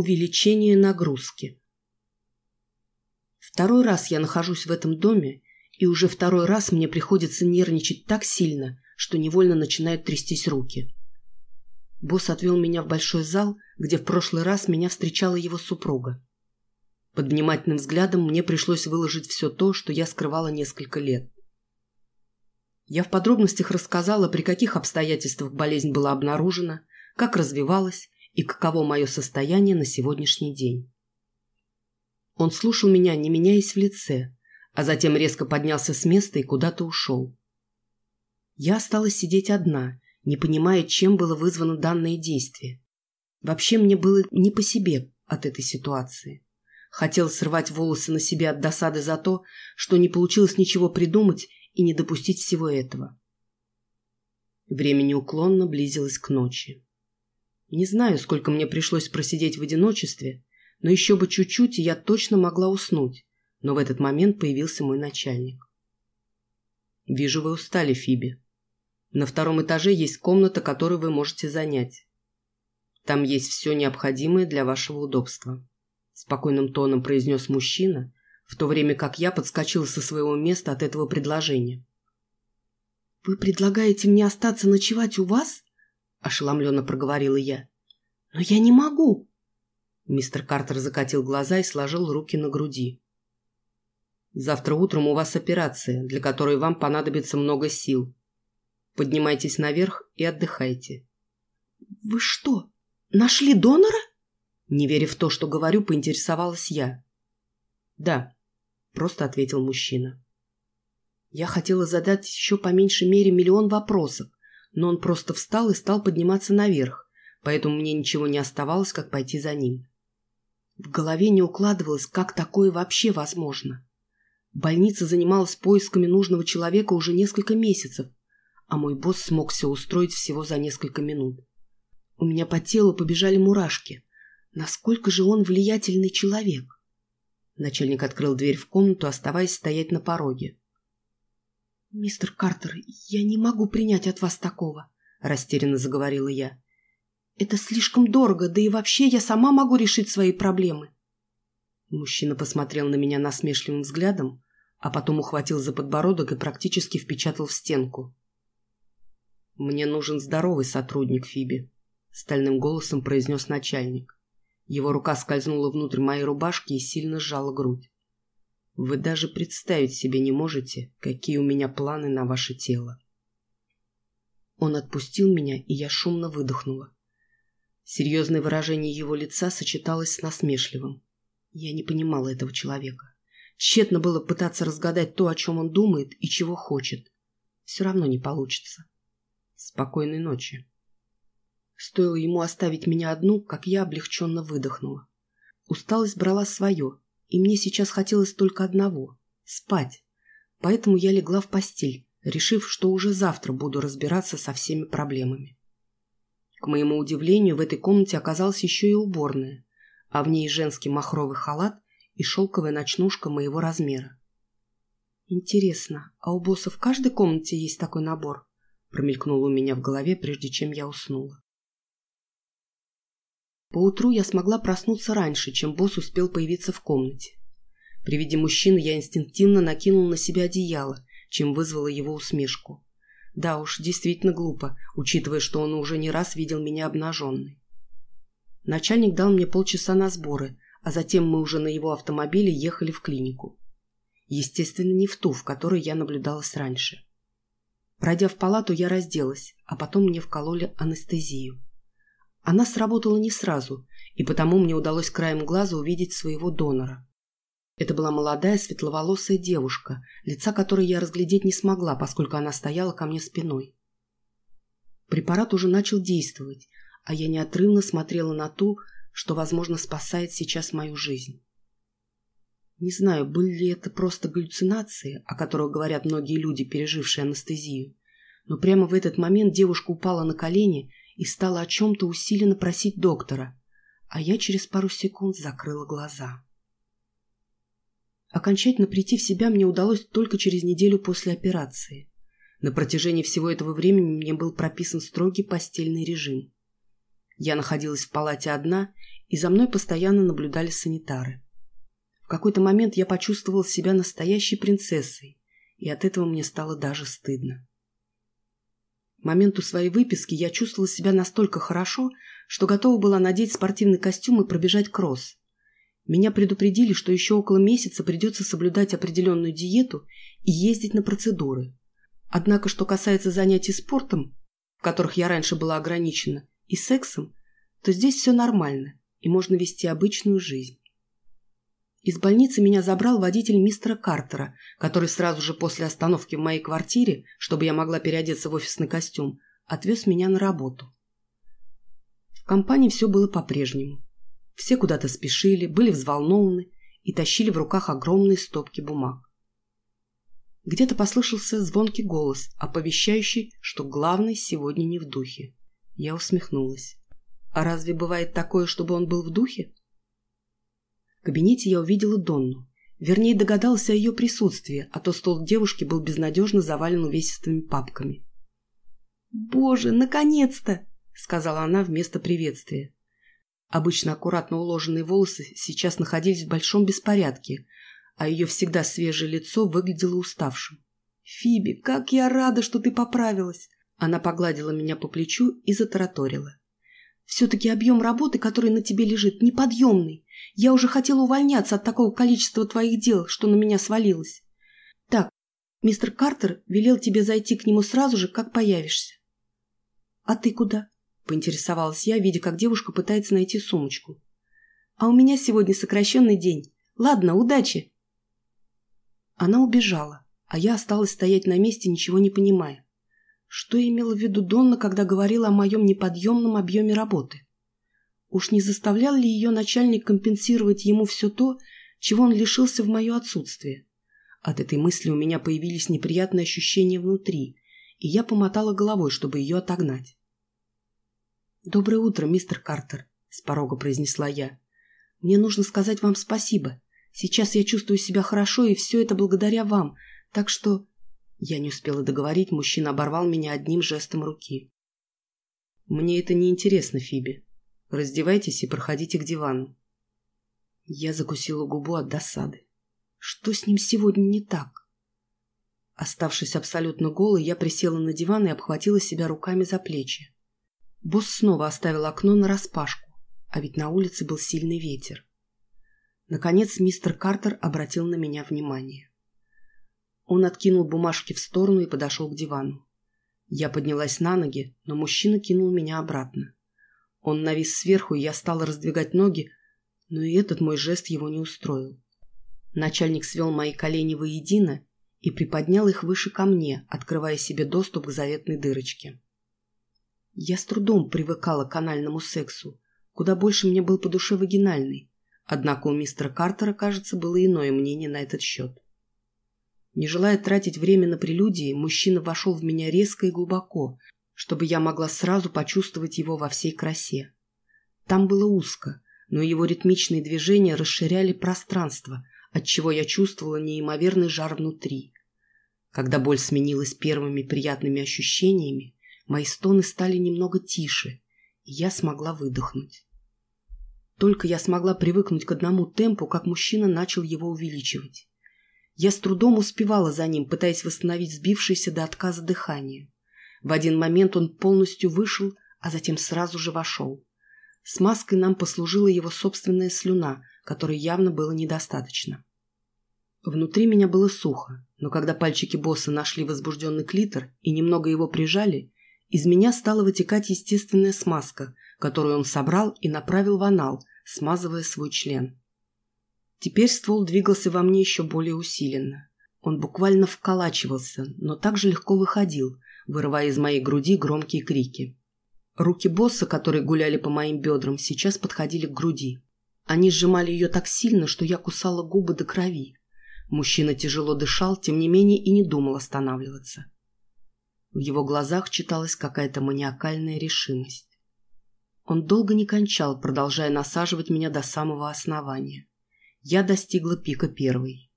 Увеличение нагрузки. Второй раз я нахожусь в этом доме, и уже второй раз мне приходится нервничать так сильно, что невольно начинают трястись руки. Босс отвел меня в большой зал, где в прошлый раз меня встречала его супруга. Под внимательным взглядом мне пришлось выложить все то, что я скрывала несколько лет. Я в подробностях рассказала, при каких обстоятельствах болезнь была обнаружена, как развивалась и каково мое состояние на сегодняшний день. Он слушал меня, не меняясь в лице, а затем резко поднялся с места и куда-то ушел. Я осталась сидеть одна, не понимая, чем было вызвано данное действие. Вообще мне было не по себе от этой ситуации. Хотел срывать волосы на себе от досады за то, что не получилось ничего придумать и не допустить всего этого. Время неуклонно близилось к ночи. Не знаю, сколько мне пришлось просидеть в одиночестве, но еще бы чуть-чуть, и я точно могла уснуть. Но в этот момент появился мой начальник. «Вижу, вы устали, Фиби. На втором этаже есть комната, которую вы можете занять. Там есть все необходимое для вашего удобства», – спокойным тоном произнес мужчина, в то время как я подскочила со своего места от этого предложения. «Вы предлагаете мне остаться ночевать у вас?» – ошеломленно проговорила я. «Но я не могу!» Мистер Картер закатил глаза и сложил руки на груди. «Завтра утром у вас операция, для которой вам понадобится много сил. Поднимайтесь наверх и отдыхайте». «Вы что, нашли донора?» Не веря в то, что говорю, поинтересовалась я. «Да», – просто ответил мужчина. Я хотела задать еще по меньшей мере миллион вопросов, но он просто встал и стал подниматься наверх, поэтому мне ничего не оставалось, как пойти за ним. В голове не укладывалось, как такое вообще возможно. Больница занималась поисками нужного человека уже несколько месяцев, а мой босс смог все устроить всего за несколько минут. У меня по телу побежали мурашки. Насколько же он влиятельный человек? Начальник открыл дверь в комнату, оставаясь стоять на пороге. «Мистер Картер, я не могу принять от вас такого», – растерянно заговорила я. «Это слишком дорого, да и вообще я сама могу решить свои проблемы». Мужчина посмотрел на меня насмешливым взглядом, а потом ухватил за подбородок и практически впечатал в стенку. «Мне нужен здоровый сотрудник, Фиби», – стальным голосом произнес начальник. Его рука скользнула внутрь моей рубашки и сильно сжала грудь. Вы даже представить себе не можете, какие у меня планы на ваше тело. Он отпустил меня, и я шумно выдохнула. Серьезное выражение его лица сочеталось с насмешливым. Я не понимала этого человека. Тщетно было пытаться разгадать то, о чем он думает и чего хочет. Все равно не получится. Спокойной ночи. Стоило ему оставить меня одну, как я облегченно выдохнула. Усталость брала свое, и мне сейчас хотелось только одного – спать. Поэтому я легла в постель, решив, что уже завтра буду разбираться со всеми проблемами. К моему удивлению, в этой комнате оказалась еще и уборная, а в ней женский махровый халат и шелковая ночнушка моего размера. «Интересно, а у босса в каждой комнате есть такой набор?» промелькнуло у меня в голове, прежде чем я уснула. Поутру я смогла проснуться раньше, чем босс успел появиться в комнате. При виде мужчины я инстинктивно накинула на себя одеяло, чем вызвала его усмешку. Да уж, действительно глупо, учитывая, что он уже не раз видел меня обнаженной. Начальник дал мне полчаса на сборы, а затем мы уже на его автомобиле ехали в клинику. Естественно, не в ту, в которой я наблюдалась раньше. Пройдя в палату, я разделась, а потом мне вкололи анестезию. Она сработала не сразу, и потому мне удалось краем глаза увидеть своего донора. Это была молодая светловолосая девушка, лица которой я разглядеть не смогла, поскольку она стояла ко мне спиной. Препарат уже начал действовать, а я неотрывно смотрела на ту, что, возможно, спасает сейчас мою жизнь. Не знаю, были ли это просто галлюцинации, о которых говорят многие люди, пережившие анестезию, но прямо в этот момент девушка упала на колени и стала о чем-то усиленно просить доктора, а я через пару секунд закрыла глаза. Окончательно прийти в себя мне удалось только через неделю после операции. На протяжении всего этого времени мне был прописан строгий постельный режим. Я находилась в палате одна и за мной постоянно наблюдали санитары. В какой-то момент я почувствовал себя настоящей принцессой, и от этого мне стало даже стыдно. Моменту своей выписки я чувствовала себя настолько хорошо, что готова была надеть спортивный костюм и пробежать кросс. Меня предупредили, что еще около месяца придется соблюдать определенную диету и ездить на процедуры. Однако, что касается занятий спортом, в которых я раньше была ограничена, и сексом, то здесь все нормально, и можно вести обычную жизнь. Из больницы меня забрал водитель мистера Картера, который сразу же после остановки в моей квартире, чтобы я могла переодеться в офисный костюм, отвез меня на работу. В компании все было по-прежнему. Все куда-то спешили, были взволнованы и тащили в руках огромные стопки бумаг. Где-то послышался звонкий голос, оповещающий, что главный сегодня не в духе. Я усмехнулась. А разве бывает такое, чтобы он был в духе? В кабинете я увидела Донну. Вернее, догадалась о ее присутствии, а то стол девушки был безнадежно завален увесистыми папками. «Боже, наконец-то!» — сказала она вместо приветствия. Обычно аккуратно уложенные волосы сейчас находились в большом беспорядке, а ее всегда свежее лицо выглядело уставшим. «Фиби, как я рада, что ты поправилась!» Она погладила меня по плечу и затараторила. «Все-таки объем работы, который на тебе лежит, неподъемный. Я уже хотела увольняться от такого количества твоих дел, что на меня свалилось. Так, мистер Картер велел тебе зайти к нему сразу же, как появишься». «А ты куда?» – поинтересовалась я, видя, как девушка пытается найти сумочку. «А у меня сегодня сокращенный день. Ладно, удачи!» Она убежала, а я осталась стоять на месте, ничего не понимая. Что имела в виду Донна, когда говорила о моем неподъемном объеме работы? Уж не заставлял ли ее начальник компенсировать ему все то, чего он лишился в мое отсутствие? От этой мысли у меня появились неприятные ощущения внутри, и я помотала головой, чтобы ее отогнать. «Доброе утро, мистер Картер», — с порога произнесла я. «Мне нужно сказать вам спасибо. Сейчас я чувствую себя хорошо, и все это благодаря вам. Так что...» Я не успела договорить, мужчина оборвал меня одним жестом руки. «Мне это не интересно, Фиби. Раздевайтесь и проходите к дивану». Я закусила губу от досады. Что с ним сегодня не так? Оставшись абсолютно голой, я присела на диван и обхватила себя руками за плечи. Босс снова оставил окно нараспашку, а ведь на улице был сильный ветер. Наконец мистер Картер обратил на меня внимание. Он откинул бумажки в сторону и подошел к дивану. Я поднялась на ноги, но мужчина кинул меня обратно. Он навис сверху, и я стала раздвигать ноги, но и этот мой жест его не устроил. Начальник свел мои колени воедино и приподнял их выше ко мне, открывая себе доступ к заветной дырочке. Я с трудом привыкала к анальному сексу, куда больше мне был по душе вагинальный, Однако у мистера Картера, кажется, было иное мнение на этот счет. Не желая тратить время на прелюдии, мужчина вошел в меня резко и глубоко, чтобы я могла сразу почувствовать его во всей красе. Там было узко, но его ритмичные движения расширяли пространство, отчего я чувствовала неимоверный жар внутри. Когда боль сменилась первыми приятными ощущениями, мои стоны стали немного тише, и я смогла выдохнуть. Только я смогла привыкнуть к одному темпу, как мужчина начал его увеличивать. Я с трудом успевала за ним, пытаясь восстановить сбившееся до отказа дыхание. В один момент он полностью вышел, а затем сразу же вошел. Смазкой нам послужила его собственная слюна, которой явно было недостаточно. Внутри меня было сухо, но когда пальчики босса нашли возбужденный клитор и немного его прижали, из меня стала вытекать естественная смазка, которую он собрал и направил в анал, смазывая свой член. Теперь ствол двигался во мне еще более усиленно. Он буквально вколачивался, но также легко выходил, вырывая из моей груди громкие крики. Руки босса, которые гуляли по моим бедрам, сейчас подходили к груди. Они сжимали ее так сильно, что я кусала губы до крови. Мужчина тяжело дышал, тем не менее и не думал останавливаться. В его глазах читалась какая-то маниакальная решимость. Он долго не кончал, продолжая насаживать меня до самого основания. Я достигла пика первой.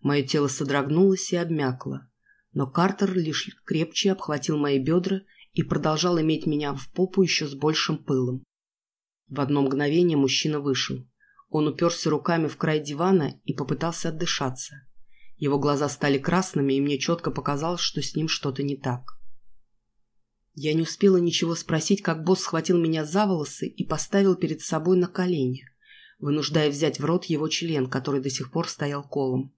Мое тело содрогнулось и обмякло, но Картер лишь крепче обхватил мои бедра и продолжал иметь меня в попу еще с большим пылом. В одно мгновение мужчина вышел. Он уперся руками в край дивана и попытался отдышаться. Его глаза стали красными, и мне четко показалось, что с ним что-то не так. Я не успела ничего спросить, как босс схватил меня за волосы и поставил перед собой на колени, вынуждая взять в рот его член, который до сих пор стоял колом.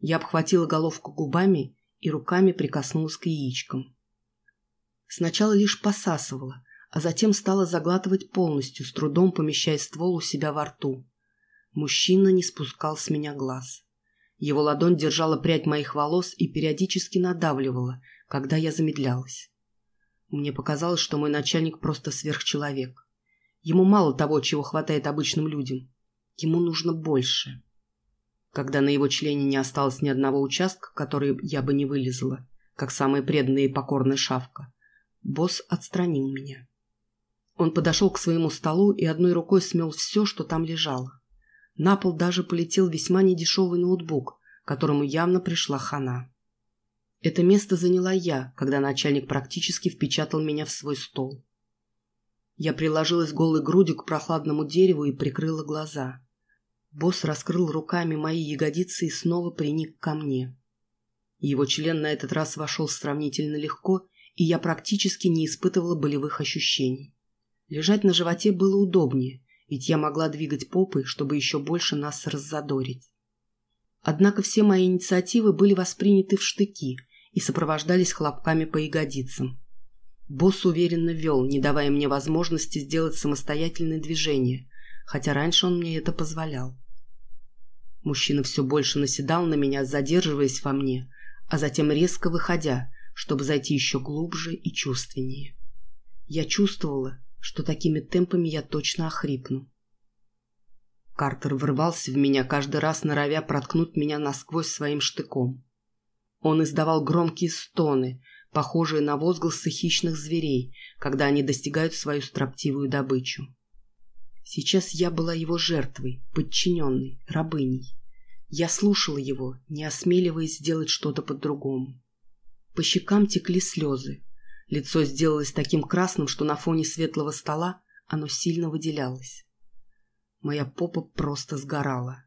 Я обхватила головку губами и руками прикоснулась к яичкам. Сначала лишь посасывала, а затем стала заглатывать полностью, с трудом помещая ствол у себя во рту. Мужчина не спускал с меня глаз. Его ладонь держала прядь моих волос и периодически надавливала, когда я замедлялась. Мне показалось, что мой начальник просто сверхчеловек. Ему мало того, чего хватает обычным людям. Ему нужно больше. Когда на его члене не осталось ни одного участка, который я бы не вылезла, как самая преданная и покорная шавка, босс отстранил меня. Он подошел к своему столу и одной рукой смел все, что там лежало. На пол даже полетел весьма недешевый ноутбук, которому явно пришла хана. Это место заняла я, когда начальник практически впечатал меня в свой стол. Я приложилась голой грудью к прохладному дереву и прикрыла глаза. Босс раскрыл руками мои ягодицы и снова приник ко мне. Его член на этот раз вошел сравнительно легко, и я практически не испытывала болевых ощущений. Лежать на животе было удобнее, ведь я могла двигать попой, чтобы еще больше нас раззадорить. Однако все мои инициативы были восприняты в штыки – и сопровождались хлопками по ягодицам. Босс уверенно вел, не давая мне возможности сделать самостоятельное движение, хотя раньше он мне это позволял. Мужчина все больше наседал на меня, задерживаясь во мне, а затем резко выходя, чтобы зайти еще глубже и чувственнее. Я чувствовала, что такими темпами я точно охрипну. Картер врывался в меня каждый раз, норовя проткнуть меня насквозь своим штыком. Он издавал громкие стоны, похожие на возгласы хищных зверей, когда они достигают свою строптивую добычу. Сейчас я была его жертвой, подчиненной, рабыней. Я слушала его, не осмеливаясь сделать что-то по-другому. По щекам текли слезы. Лицо сделалось таким красным, что на фоне светлого стола оно сильно выделялось. Моя попа просто сгорала.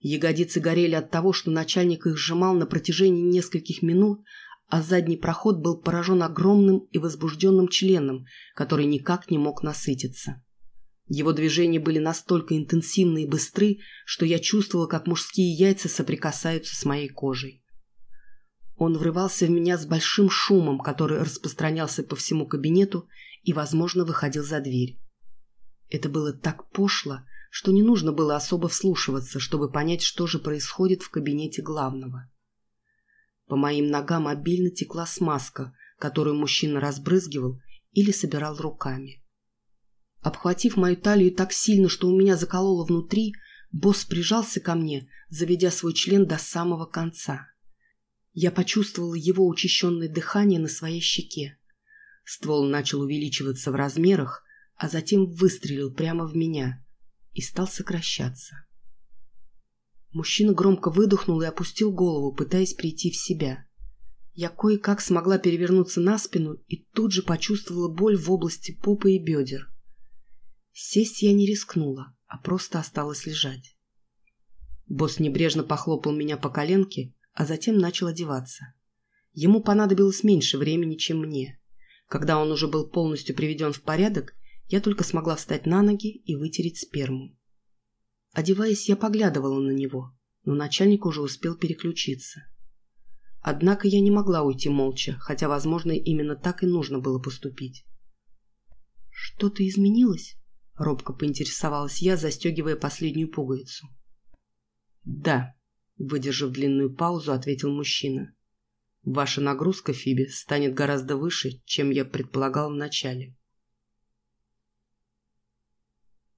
Ягодицы горели от того, что начальник их сжимал на протяжении нескольких минут, а задний проход был поражен огромным и возбужденным членом, который никак не мог насытиться. Его движения были настолько интенсивны и быстры, что я чувствовала, как мужские яйца соприкасаются с моей кожей. Он врывался в меня с большим шумом, который распространялся по всему кабинету и, возможно, выходил за дверь. Это было так пошло, что не нужно было особо вслушиваться, чтобы понять, что же происходит в кабинете главного. По моим ногам обильно текла смазка, которую мужчина разбрызгивал или собирал руками. Обхватив мою талию так сильно, что у меня закололо внутри, босс прижался ко мне, заведя свой член до самого конца. Я почувствовала его учащенное дыхание на своей щеке. Ствол начал увеличиваться в размерах, а затем выстрелил прямо в меня – и стал сокращаться. Мужчина громко выдохнул и опустил голову, пытаясь прийти в себя. Я кое-как смогла перевернуться на спину и тут же почувствовала боль в области попы и бедер. Сесть я не рискнула, а просто осталась лежать. Босс небрежно похлопал меня по коленке, а затем начал одеваться. Ему понадобилось меньше времени, чем мне. Когда он уже был полностью приведен в порядок, я только смогла встать на ноги и вытереть сперму. Одеваясь, я поглядывала на него, но начальник уже успел переключиться. Однако я не могла уйти молча, хотя, возможно, именно так и нужно было поступить. «Что-то изменилось?» — робко поинтересовалась я, застегивая последнюю пуговицу. «Да», — выдержав длинную паузу, ответил мужчина. «Ваша нагрузка, Фиби, станет гораздо выше, чем я предполагал вначале».